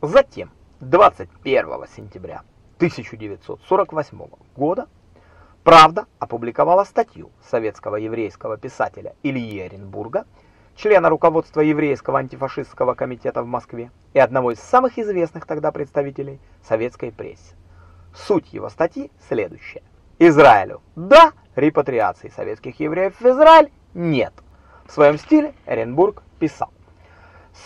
Затем, 21 сентября 1948 года, «Правда» опубликовала статью советского еврейского писателя Ильи Оренбурга, члена руководства еврейского антифашистского комитета в Москве и одного из самых известных тогда представителей советской прессы. Суть его статьи следующая. Израилю – да, репатриации советских евреев в Израиль – нет. В своем стиле Оренбург писал.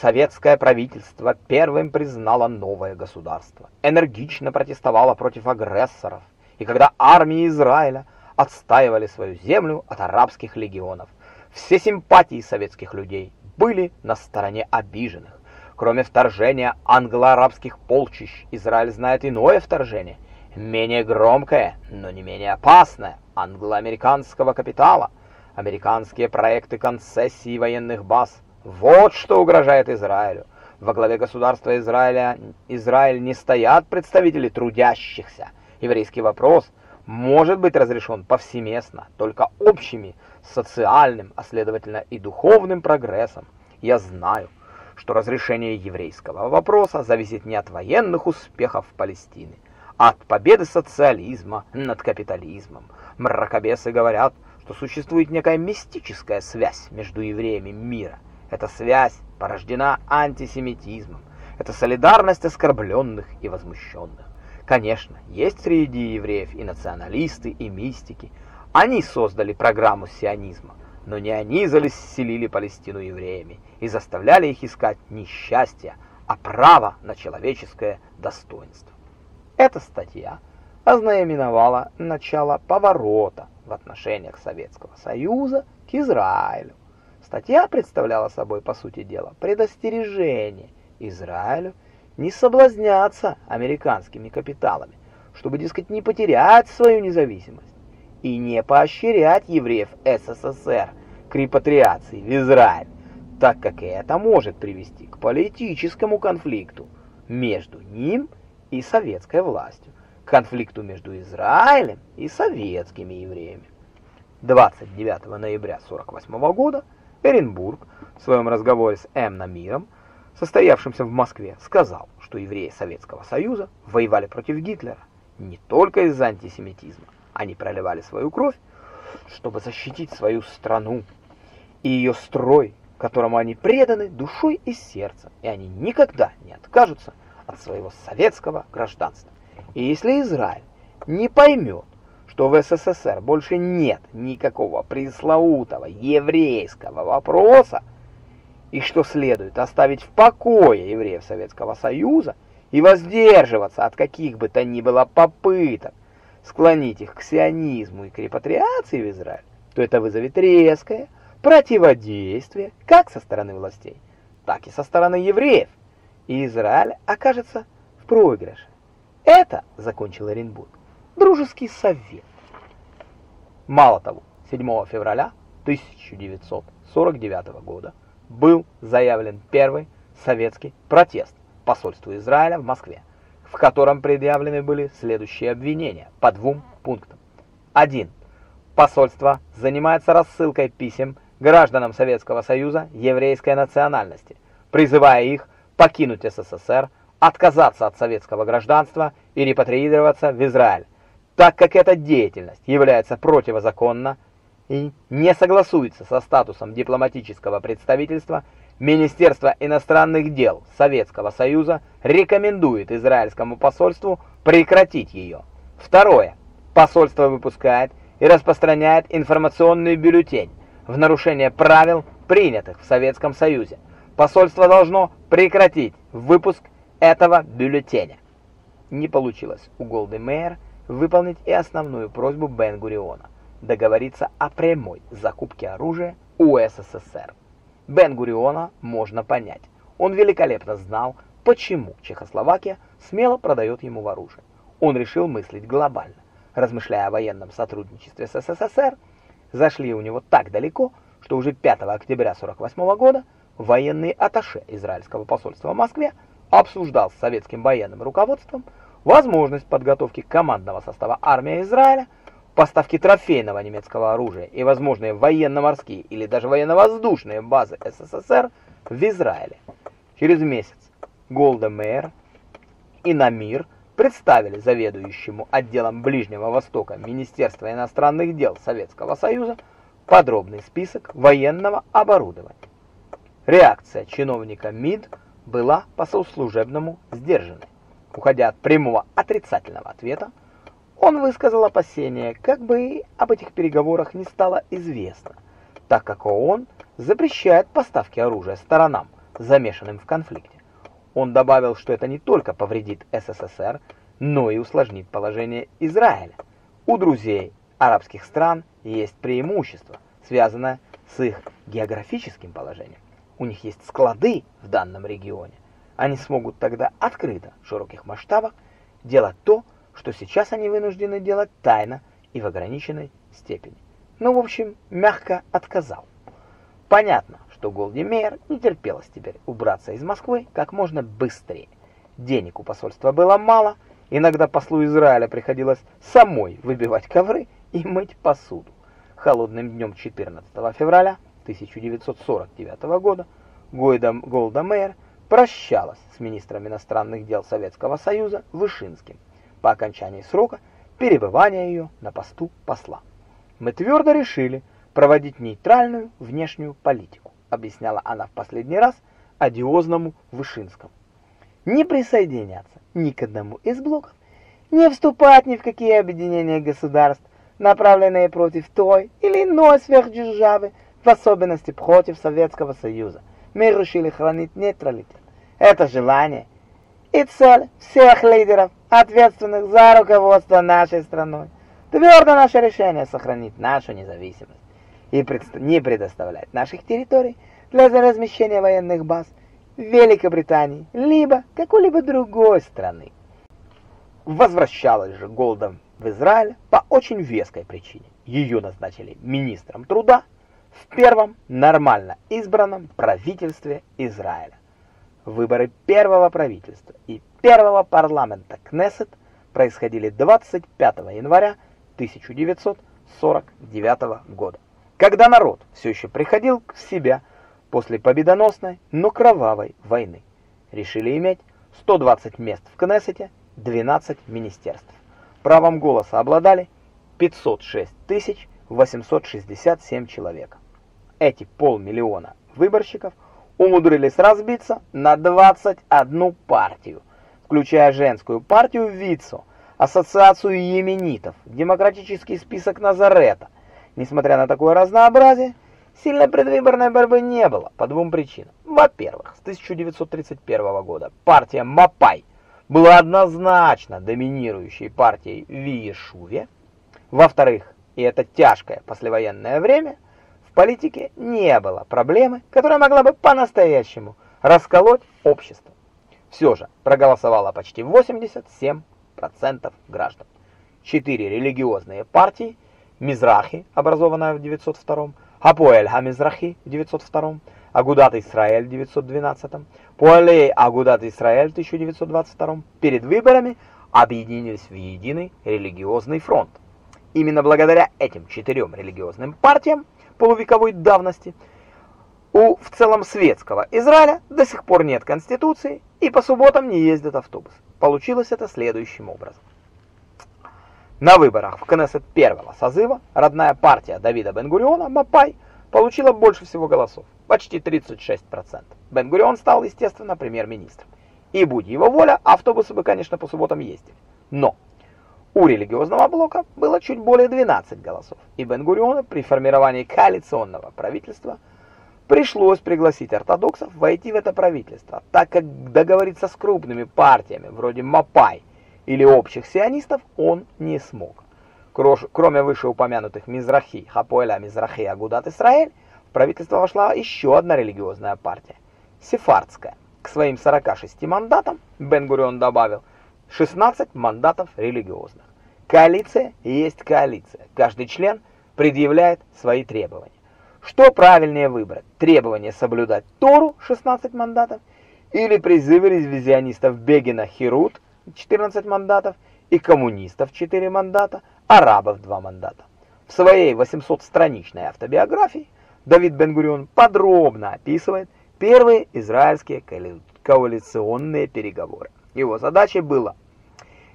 Советское правительство первым признало новое государство, энергично протестовало против агрессоров, и когда армии Израиля отстаивали свою землю от арабских легионов, все симпатии советских людей были на стороне обиженных. Кроме вторжения англо-арабских полчищ, Израиль знает иное вторжение, менее громкое, но не менее опасное, англо-американского капитала. Американские проекты концессии военных баз – вот что угрожает Израилю. Во главе государства Израиля Израиль не стоят представители трудящихся. Еврейский вопрос может быть разрешен повсеместно, только общими социальным, а следовательно и духовным прогрессом. Я знаю, что разрешение еврейского вопроса зависит не от военных успехов Палестины, а от победы социализма над капитализмом. Мракобесы говорят, что существует некая мистическая связь между евреями мира – эта связь порождена антисемитизмом. Это солидарность оскорбленных и возмущенных. Конечно, есть среди евреев и националисты, и мистики. Они создали программу сионизма, но не они заселили Палестину евреями и заставляли их искать не счастье, а право на человеческое достоинство. Эта статья ознаменовала начало поворота в отношениях Советского Союза к Израилю. Статья представляла собой, по сути дела, предостережение Израилю не соблазняться американскими капиталами, чтобы, дескать, не потерять свою независимость и не поощрять евреев СССР к репатриации в Израиль, так как это может привести к политическому конфликту между ним и советской властью, конфликту между Израилем и советскими евреями. 29 ноября 1948 года Эренбург в своем разговоре с М. Намиром, состоявшимся в Москве, сказал, что евреи Советского Союза воевали против Гитлера не только из-за антисемитизма. Они проливали свою кровь, чтобы защитить свою страну и ее строй, которому они преданы душой и сердцем, и они никогда не откажутся от своего советского гражданства. И если Израиль не поймет, что в СССР больше нет никакого пресловутого еврейского вопроса, и что следует оставить в покое евреев Советского Союза и воздерживаться от каких бы то ни было попыток склонить их к сионизму и к репатриации в Израиль, то это вызовет резкое противодействие как со стороны властей, так и со стороны евреев, и Израиль окажется в проигрыше. Это, закончил Оренбург, дружеский совет. Мало того, 7 февраля 1949 года был заявлен первый советский протест посольству Израиля в Москве, в котором предъявлены были следующие обвинения по двум пунктам. 1. Посольство занимается рассылкой писем гражданам Советского Союза еврейской национальности, призывая их покинуть СССР, отказаться от советского гражданства и репатриироваться в Израиль, так как эта деятельность является противозаконна и не согласуется со статусом дипломатического представительства, Министерство иностранных дел Советского Союза рекомендует израильскому посольству прекратить ее. Второе. Посольство выпускает и распространяет информационный бюллетень в нарушение правил, принятых в Советском Союзе. Посольство должно прекратить выпуск этого бюллетеня. Не получилось у Голды Мейер выполнить и основную просьбу Бен-Гуриона – договориться о прямой закупке оружия у СССР. Бен-Гуриона можно понять. Он великолепно знал, почему Чехословакия смело продает ему оружие. Он решил мыслить глобально. Размышляя о военном сотрудничестве с СССР, зашли у него так далеко, что уже 5 октября 1948 года военный атташе израильского посольства в Москве обсуждал с советским военным руководством возможность подготовки командного состава армии Израиля, поставки трофейного немецкого оружия и возможные военно-морские или даже военно-воздушные базы СССР в Израиле. Через месяц Голда и на мир представили заведующему отделом Ближнего Востока Министерства иностранных дел Советского Союза подробный список военного оборудования. Реакция чиновника МИД была по сослужебному сдержанной. Уходя от прямого отрицательного ответа, он высказал опасения, как бы об этих переговорах не стало известно, так как ООН запрещает поставки оружия сторонам, замешанным в конфликте. Он добавил, что это не только повредит СССР, но и усложнит положение Израиля. У друзей арабских стран есть преимущество, связанное с их географическим положением. У них есть склады в данном регионе. Они смогут тогда открыто, в широких масштабах, делать то, что сейчас они вынуждены делать тайно и в ограниченной степени. Ну, в общем, мягко отказал. Понятно, что Голди Меир не терпелось теперь убраться из Москвы как можно быстрее. Денег у посольства было мало, иногда послу Израиля приходилось самой выбивать ковры и мыть посуду. Холодным днем 14 февраля 1949 года Гойда Голда Меир прощалась с министром иностранных дел Советского Союза Вышинским по окончании срока перебывания ее на посту посла. Мы твердо решили проводить нейтральную внешнюю политику, объясняла она в последний раз одиозному Вышинскому. Не присоединяться ни к одному из блоков, не вступать ни в какие объединения государств, направленные против той или иной сверхдержавы, в особенности против Советского Союза. Мы решили хранить нейтралитет. Это желание и цель всех лидеров, ответственных за руководство нашей страной. Твердо наше решение сохранить нашу независимость и не предоставлять наших территорий для размещения военных баз Великобритании, либо какой-либо другой страны. Возвращалась же Голда в Израиль по очень веской причине. Ее назначили министром труда в первом нормально избранном правительстве Израиля. Выборы первого правительства и первого парламента Кнессет происходили 25 января 1949 года, когда народ все еще приходил в себя после победоносной, но кровавой войны. Решили иметь 120 мест в Кнессете, 12 министерств. Правом голоса обладали 506 867 человек. Эти полмиллиона выборщиков – умудрились разбиться на 21 партию, включая женскую партию ВИЦО, Ассоциацию йеменитов, Демократический список Назарета. Несмотря на такое разнообразие, сильной предвыборной борьбы не было по двум причинам. Во-первых, с 1931 года партия Мапай была однозначно доминирующей партией в Иешуве. Во-вторых, и это тяжкое послевоенное время – в политике не было проблемы, которая могла бы по-настоящему расколоть общество. Все же проголосовало почти 87% граждан. Четыре религиозные партии Мизрахи, образованная в 902 Апоэль Хамизрахи в 902 Агудат Исраэль в 912 Пуалей Агудат Исраэль в 1922 перед выборами объединились в единый религиозный фронт. Именно благодаря этим четырем религиозным партиям полувековой давности, у в целом светского Израиля до сих пор нет конституции и по субботам не ездят автобусы. Получилось это следующим образом. На выборах в Кнессет первого созыва родная партия Давида Бен-Гуриона Мапай получила больше всего голосов, почти 36%. Бен-Гурион стал, естественно, премьер-министром. И будь его воля, автобусы бы, конечно, по субботам ездили. Но у религиозного блока было чуть более 12 голосов, и Бен-Гуриону при формировании коалиционного правительства пришлось пригласить ортодоксов войти в это правительство, так как договориться с крупными партиями вроде Мапай или общих сионистов он не смог. Кроме вышеупомянутых Мизрахи, Хапуэля Мизрахи и Агудат Исраэль, в правительство вошла еще одна религиозная партия – сефардская. К своим 46 мандатам Бен-Гурион добавил 16 мандатов религиозных. Коалиция есть коалиция. Каждый член предъявляет свои требования. Что правильнее выбрать? Требование соблюдать Тору 16 мандатов или призывы ревизионистов Бегина Хирут 14 мандатов и коммунистов 4 мандата, арабов 2 мандата. В своей 800-страничной автобиографии Давид Бен-Гурион подробно описывает первые израильские коалиционные переговоры. Его задачей было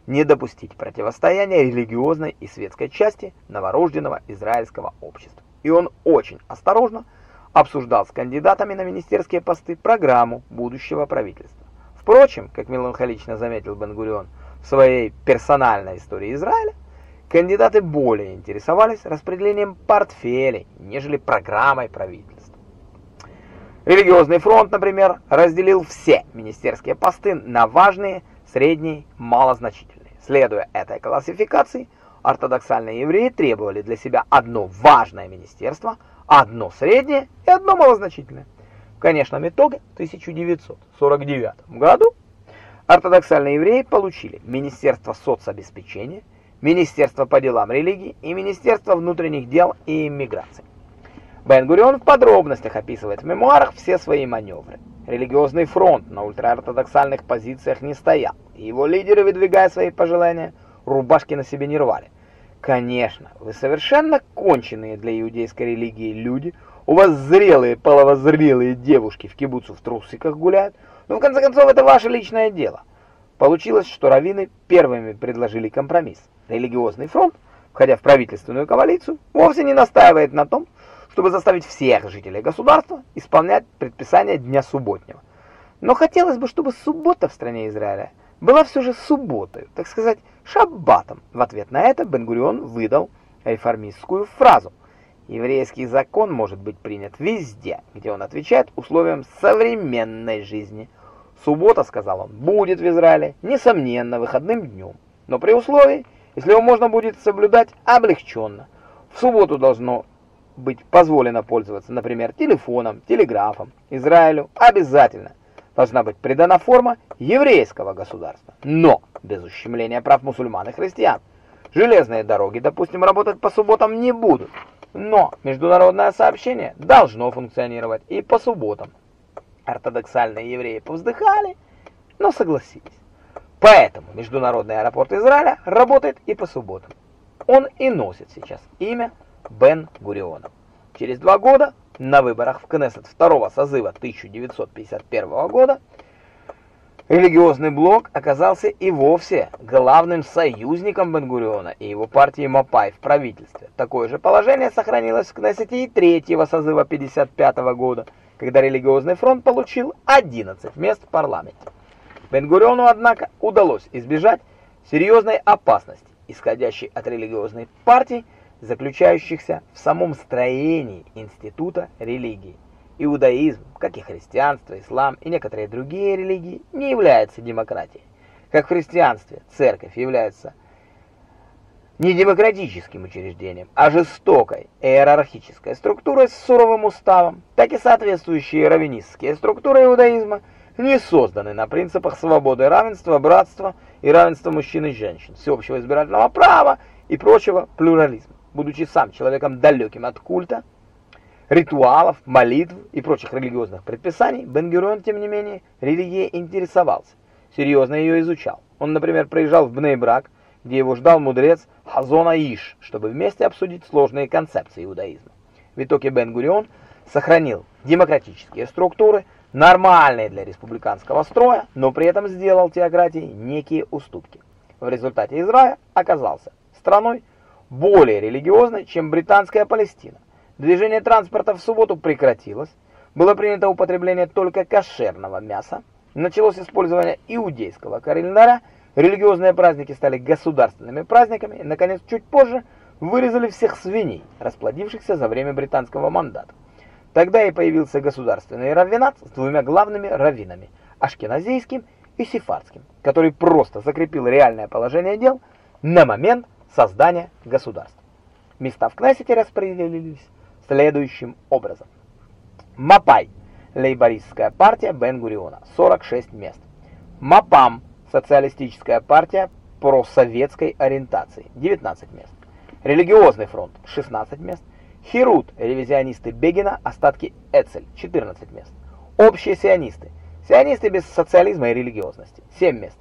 не допустить противостояния религиозной и светской части новорожденного израильского общества. И он очень осторожно обсуждал с кандидатами на министерские посты программу будущего правительства. Впрочем, как меланхолично заметил Бен-Гурион в своей персональной истории Израиля, кандидаты более интересовались распределением портфелей, нежели программой правительства. Религиозный фронт, например, разделил все министерские посты на важные, средние, малозначительные. Следуя этой классификации, ортодоксальные евреи требовали для себя одно важное министерство, одно среднее и одно малозначительное. В конечном итоге, в 1949 году ортодоксальные евреи получили Министерство соцобеспечения, Министерство по делам религии и Министерство внутренних дел и иммиграции. Бен-Гурион в подробностях описывает в мемуарах все свои маневры. Религиозный фронт на ультраортодоксальных позициях не стоял, и его лидеры, выдвигая свои пожелания, рубашки на себе не рвали. Конечно, вы совершенно конченые для иудейской религии люди, у вас зрелые, половозрелые девушки в кибуцу в трусиках гуляют, но в конце концов это ваше личное дело. Получилось, что раввины первыми предложили компромисс. Религиозный фронт, входя в правительственную коалицию, вовсе не настаивает на том, чтобы заставить всех жителей государства исполнять предписания дня субботнего. Но хотелось бы, чтобы суббота в стране Израиля была все же субботой, так сказать, шаббатом. В ответ на это Бен-Гурион выдал реформистскую фразу «Еврейский закон может быть принят везде, где он отвечает условиям современной жизни». Суббота, сказал он, будет в Израиле, несомненно, выходным днем, но при условии, если его можно будет соблюдать облегченно. В субботу должно быть позволено пользоваться, например, телефоном, телеграфом. Израилю обязательно должна быть придана форма еврейского государства, но без ущемления прав мусульман и христиан. Железные дороги, допустим, работать по субботам не будут, но международное сообщение должно функционировать и по субботам. Ортодоксальные евреи повздыхали, но согласились. Поэтому международный аэропорт Израиля работает и по субботам. Он и носит сейчас имя Бен-Гуриона. Через два года на выборах в Кнессет второго созыва 1951 года религиозный блок оказался и вовсе главным союзником Бен-Гуриона и его партии Мапай в правительстве. Такое же положение сохранилось в Кнессете и третьего созыва 1955 года, когда религиозный фронт получил 11 мест в парламенте. Бен-Гуриону, однако, удалось избежать серьезной опасности, исходящей от религиозной партии, заключающихся в самом строении института религии. Иудаизм, как и христианство, ислам и некоторые другие религии, не является демократией. Как в христианстве церковь является не демократическим учреждением, а жестокой иерархической структурой с суровым уставом, так и соответствующие раввинистские структуры иудаизма не созданы на принципах свободы, равенства, братства и равенства мужчин и женщин, всеобщего избирательного права и прочего плюрализма будучи сам человеком далеким от культа, ритуалов, молитв и прочих религиозных предписаний, Бен-Гурион, тем не менее, религией интересовался, серьезно ее изучал. Он, например, приезжал в Бней-Брак, где его ждал мудрец Хазона Иш, чтобы вместе обсудить сложные концепции иудаизма. В итоге Бен-Гурион сохранил демократические структуры, нормальные для республиканского строя, но при этом сделал теократии некие уступки. В результате Израиль оказался страной, более религиозной, чем британская Палестина. Движение транспорта в субботу прекратилось, было принято употребление только кошерного мяса, началось использование иудейского календаря, религиозные праздники стали государственными праздниками и, наконец, чуть позже вырезали всех свиней, расплодившихся за время британского мандата. Тогда и появился государственный раввинат с двумя главными раввинами – ашкеназийским и сефардским, который просто закрепил реальное положение дел на момент создания государства. Места в Кнессете распределились следующим образом. Мапай, лейбористская партия Бен-Гуриона, 46 мест. Мапам, социалистическая партия просоветской ориентации, 19 мест. Религиозный фронт, 16 мест. Хирут, ревизионисты Бегина, остатки Эцель, 14 мест. Общие сионисты, сионисты без социализма и религиозности, 7 мест.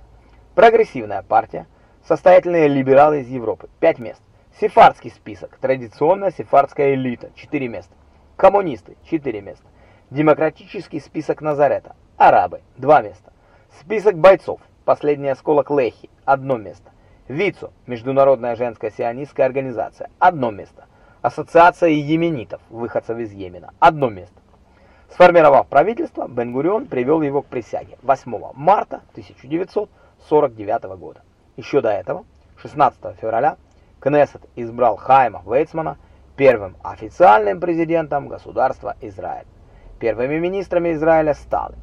Прогрессивная партия, Состоятельные либералы из Европы – 5 мест. Сефардский список. Традиционная сефардская элита – 4 места. Коммунисты – 4 места. Демократический список Назарета. Арабы – 2 места. Список бойцов. последний осколок Лехи – одно место. ВИЦО – Международная женская сионистская организация – одно место. Ассоциация йеменитов, выходцев из Йемена – одно место. Сформировав правительство, Бен-Гурион привел его к присяге 8 марта 1949 года. Еще до этого, 16 февраля, Кнессет избрал Хайма Вейцмана первым официальным президентом государства Израиль. Первыми министрами Израиля стали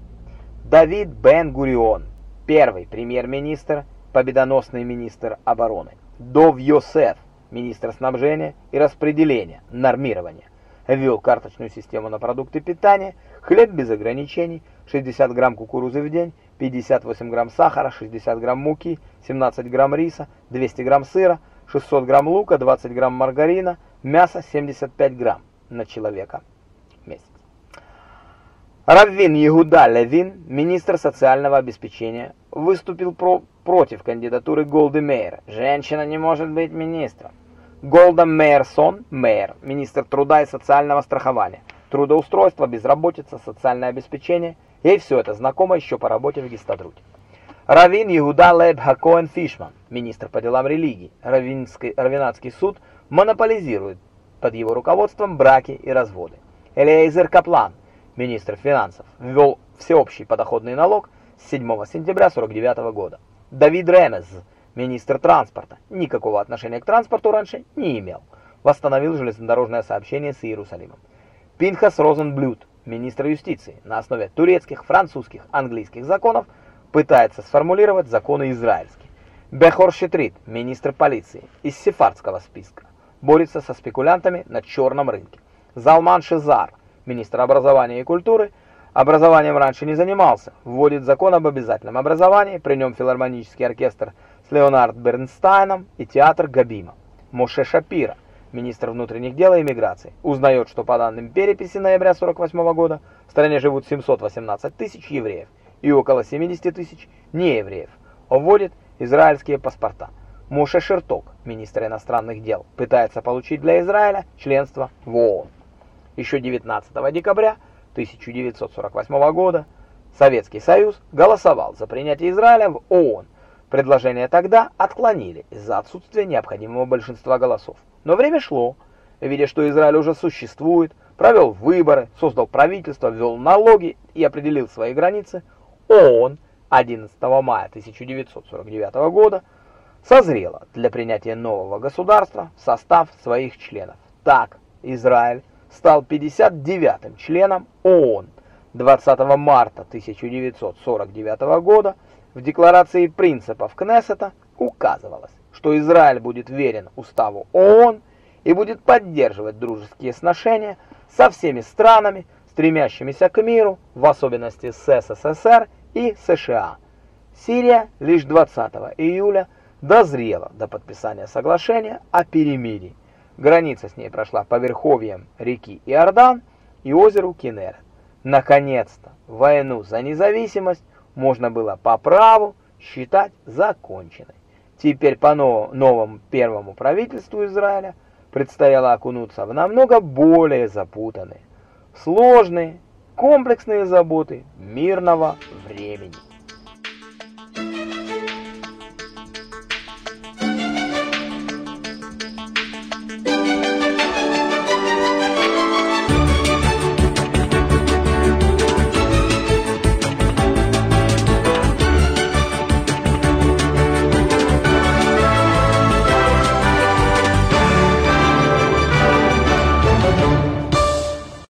Давид Бен-Гурион, первый премьер-министр, победоносный министр обороны, Дов Йосеф, министр снабжения и распределения, нормирования, ввел карточную систему на продукты питания, хлеб без ограничений, 60 грамм кукурузы в день, 58 грамм сахара, 60 грамм муки, 17 грамм риса, 200 грамм сыра, 600 грамм лука, 20 грамм маргарина, мясо 75 грамм на человека месяц. Раввин Егуда Левин, министр социального обеспечения, выступил про против кандидатуры Голды Мейер. Женщина не может быть министром. Голда Мейерсон, мэр, министр труда и социального страхования, трудоустройство, безработица, социальное обеспечение. Ей все это знакомо еще по работе в Гистадруте. Равин Иуда Леб Хакоэн Фишман, министр по делам религии. Равинский, Равинатский суд монополизирует под его руководством браки и разводы. Элиэйзер Каплан, министр финансов, ввел всеобщий подоходный налог с 7 сентября 1949 года. Давид Ремез, министр транспорта, никакого отношения к транспорту раньше не имел. Восстановил железнодорожное сообщение с Иерусалимом. Пинхас Розенблюд, министр юстиции, на основе турецких, французских, английских законов пытается сформулировать законы израильские. Бехор Шетрит, министр полиции, из сефардского списка, борется со спекулянтами на черном рынке. Залман Шезар, министр образования и культуры, образованием раньше не занимался, вводит закон об обязательном образовании, при нем филармонический оркестр с Леонард Бернстайном и театр Габима. Моше Шапира, министр внутренних дел и иммиграции, узнает, что по данным переписи ноября 1948 года в стране живут 718 тысяч евреев, и около 70 тысяч неевреев, вводит израильские паспорта. Моше Шерток, министр иностранных дел, пытается получить для Израиля членство в ООН. Еще 19 декабря 1948 года Советский Союз голосовал за принятие Израиля в ООН. Предложение тогда отклонили из-за отсутствия необходимого большинства голосов. Но время шло. Видя, что Израиль уже существует, провел выборы, создал правительство, ввел налоги и определил свои границы, ООН 11 мая 1949 года созрела для принятия нового государства в состав своих членов. Так, Израиль стал 59-м членом ООН. 20 марта 1949 года в Декларации принципов Кнессета указывалось, что Израиль будет верен уставу ООН и будет поддерживать дружеские сношения со всеми странами, стремящимися к миру, в особенности с СССР и США. Сирия лишь 20 июля дозрела до подписания соглашения о перемирии. Граница с ней прошла по верховьям реки Иордан и озеру Кинерет. Наконец-то войну за независимость можно было по праву считать законченной. Теперь по новому первому правительству Израиля предстояло окунуться в намного более запутанные, сложные комплексные заботы мирного времени.